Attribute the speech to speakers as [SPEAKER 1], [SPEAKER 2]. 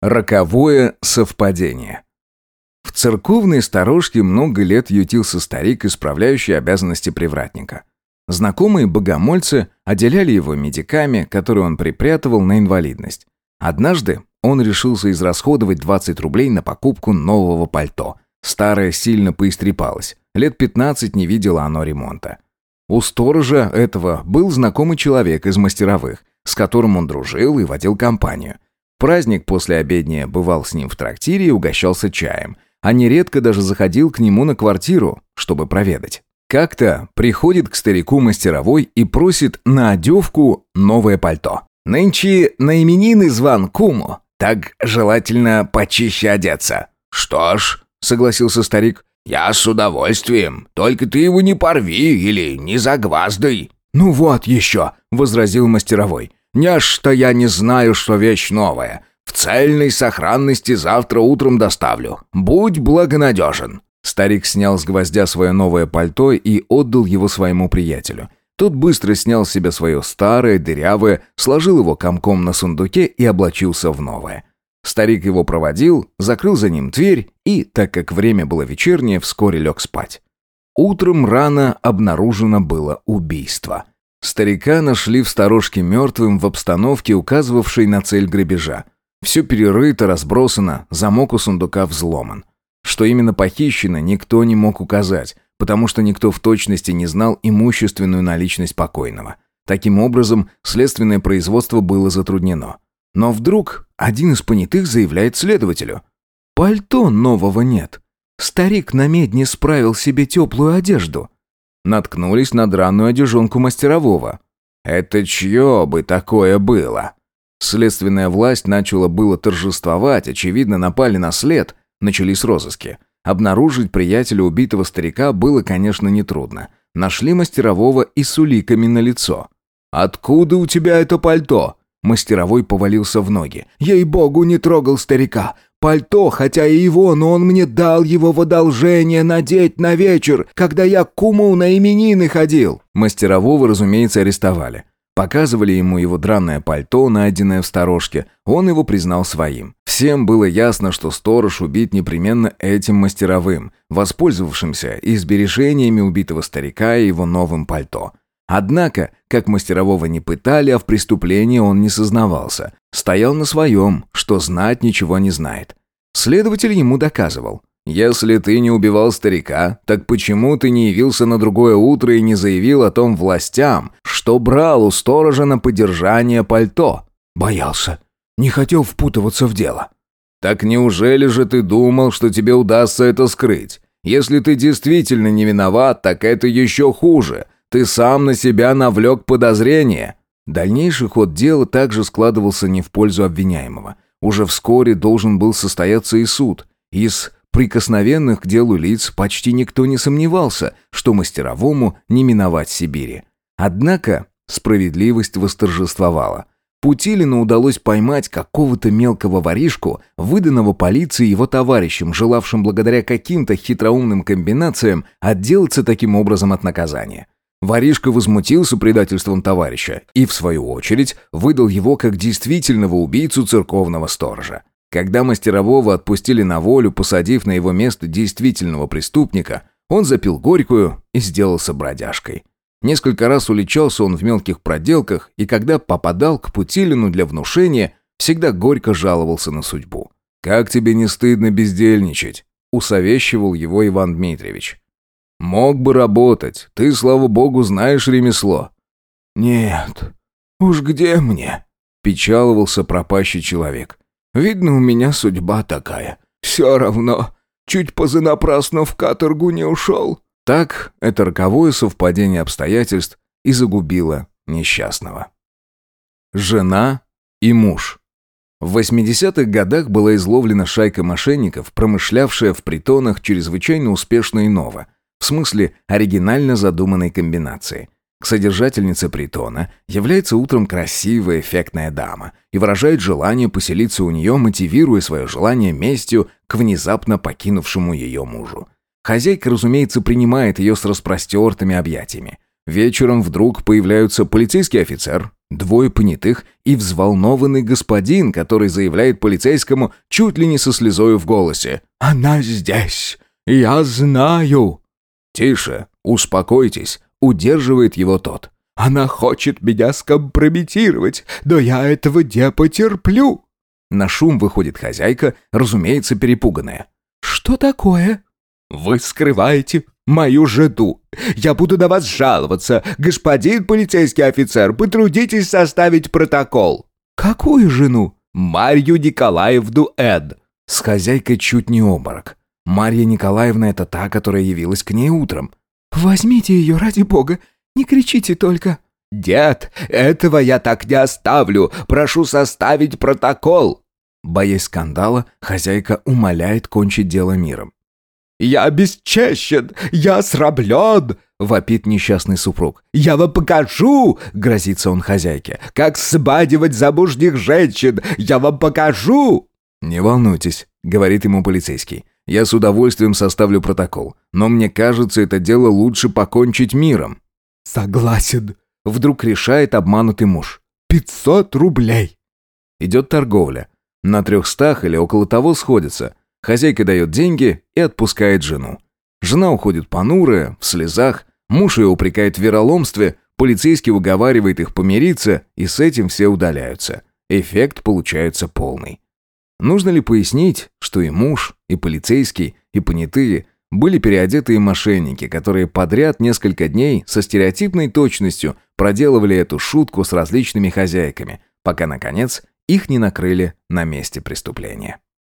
[SPEAKER 1] Роковое совпадение. В церковной сторожке много лет ютился старик, исправляющий обязанности привратника. Знакомые богомольцы отделяли его медиками, которые он припрятывал на инвалидность. Однажды он решился израсходовать 20 рублей на покупку нового пальто. Старое сильно поистрепалось. Лет 15 не видело оно ремонта. У сторожа этого был знакомый человек из мастеровых, с которым он дружил и водил компанию. Праздник после обедня бывал с ним в трактире и угощался чаем, а нередко даже заходил к нему на квартиру, чтобы проведать. Как-то приходит к старику мастеровой и просит на одевку новое пальто. «Нынче на именины зван куму, так желательно почище одеться».
[SPEAKER 2] «Что ж», — согласился старик, «Я с удовольствием, только ты его не порви или не загваздай».
[SPEAKER 1] «Ну вот еще», — возразил мастеровой. «Нечто я не знаю, что вещь новая. В цельной сохранности завтра утром доставлю. Будь благонадежен». Старик снял с гвоздя свое новое пальто и отдал его своему приятелю. Тот быстро снял с себя свое старое, дырявое, сложил его комком на сундуке и облачился в новое. Старик его проводил, закрыл за ним дверь и, так как время было вечернее, вскоре лег спать. Утром рано обнаружено было убийство. Старика нашли в сторожке мертвым в обстановке, указывавшей на цель грабежа. Все перерыто, разбросано, замок у сундука взломан. Что именно похищено, никто не мог указать, потому что никто в точности не знал имущественную наличность покойного. Таким образом, следственное производство было затруднено. Но вдруг один из понятых заявляет следователю. «Пальто нового нет. Старик на медне справил себе теплую одежду». Наткнулись на драную одежонку мастерового. «Это чье бы такое было?» Следственная власть начала было торжествовать, очевидно, напали на след, начались розыски. Обнаружить приятеля убитого старика было, конечно, нетрудно. Нашли мастерового и с уликами на лицо. «Откуда у тебя это пальто?» Мастеровой повалился в ноги. «Ей-богу, не трогал старика. Пальто, хотя и его, но он мне дал его в одолжение надеть на вечер, когда я к куму на именины ходил». Мастерового, разумеется, арестовали. Показывали ему его драное пальто, найденное в сторожке. Он его признал своим. Всем было ясно, что сторож убит непременно этим мастеровым, воспользовавшимся избережениями убитого старика и его новым пальто. Однако, как мастерового не пытали, а в преступлении он не сознавался. Стоял на своем, что знать ничего не знает. Следователь ему доказывал. «Если ты не убивал старика, так почему ты не явился на другое утро и не заявил о том властям, что брал у сторожа на подержание пальто?»
[SPEAKER 2] «Боялся. Не хотел впутываться в дело».
[SPEAKER 1] «Так неужели же ты думал, что тебе удастся это скрыть? Если ты действительно не виноват, так это еще хуже. Ты сам на себя навлек подозрение». Дальнейший ход дела также складывался не в пользу обвиняемого. Уже вскоре должен был состояться и суд. Из прикосновенных к делу лиц почти никто не сомневался, что мастеровому не миновать Сибири. Однако справедливость восторжествовала. Путилину удалось поймать какого-то мелкого воришку, выданного полиции его товарищам, желавшим благодаря каким-то хитроумным комбинациям отделаться таким образом от наказания. Воришка возмутился предательством товарища и, в свою очередь, выдал его как действительного убийцу церковного сторожа. Когда мастерового отпустили на волю, посадив на его место действительного преступника, он запил горькую и сделался бродяжкой. Несколько раз уличался он в мелких проделках, и когда попадал к Путилину для внушения, всегда горько жаловался на судьбу. «Как тебе не стыдно бездельничать?» – усовещивал его Иван Дмитриевич. Мог бы работать. Ты, слава богу, знаешь ремесло».
[SPEAKER 2] «Нет, уж где мне?» – печаловался пропащий человек. «Видно, у меня судьба такая. Все равно, чуть позанапрасно в каторгу не ушел».
[SPEAKER 1] Так это роковое совпадение обстоятельств и загубило несчастного. Жена и муж. В 80-х годах была изловлена шайка мошенников, промышлявшая в притонах чрезвычайно успешно и ново – в смысле оригинально задуманной комбинации. К содержательнице притона является утром красивая, эффектная дама и выражает желание поселиться у нее, мотивируя свое желание местью к внезапно покинувшему ее мужу. Хозяйка, разумеется, принимает ее с распростертыми объятиями. Вечером вдруг появляются полицейский офицер, Двое понятых и взволнованный господин, который заявляет полицейскому чуть ли не со слезою в голосе.
[SPEAKER 2] «Она здесь! Я знаю!»
[SPEAKER 1] «Тише, успокойтесь», — удерживает его тот.
[SPEAKER 2] «Она хочет меня скомпрометировать, но я этого не потерплю!»
[SPEAKER 1] На шум выходит хозяйка, разумеется, перепуганная.
[SPEAKER 2] «Что такое?» «Вы скрываете мою жеду. Я буду на вас жаловаться. Господин полицейский офицер, потрудитесь составить протокол».
[SPEAKER 1] «Какую жену?»
[SPEAKER 2] «Марью Николаевну Эд».
[SPEAKER 1] С хозяйкой чуть не обморок. Марья Николаевна — это та, которая явилась к ней утром.
[SPEAKER 2] «Возьмите ее, ради бога. Не кричите только».
[SPEAKER 1] «Дед, этого я так не оставлю. Прошу составить протокол». Боясь скандала, хозяйка умоляет кончить дело миром.
[SPEAKER 2] «Я обесчещен! Я сраблен!» — вопит несчастный супруг. «Я вам покажу!» — грозится он хозяйке. «Как сбадивать замужних женщин! Я вам покажу!»
[SPEAKER 1] «Не волнуйтесь», — говорит ему полицейский. «Я с удовольствием составлю протокол, но мне кажется, это дело лучше покончить миром».
[SPEAKER 2] «Согласен», —
[SPEAKER 1] вдруг решает обманутый муж.
[SPEAKER 2] «Пятьсот рублей».
[SPEAKER 1] Идет торговля. На трехстах или около того сходятся. Хозяйка дает деньги и отпускает жену. Жена уходит понурая, в слезах, муж ее упрекает в вероломстве, полицейский уговаривает их помириться, и с этим все удаляются. Эффект получается полный. Нужно ли пояснить, что и муж, и полицейский, и понятые были переодетые мошенники, которые подряд несколько дней со стереотипной точностью проделывали эту шутку с различными хозяйками, пока, наконец, их не накрыли на месте преступления.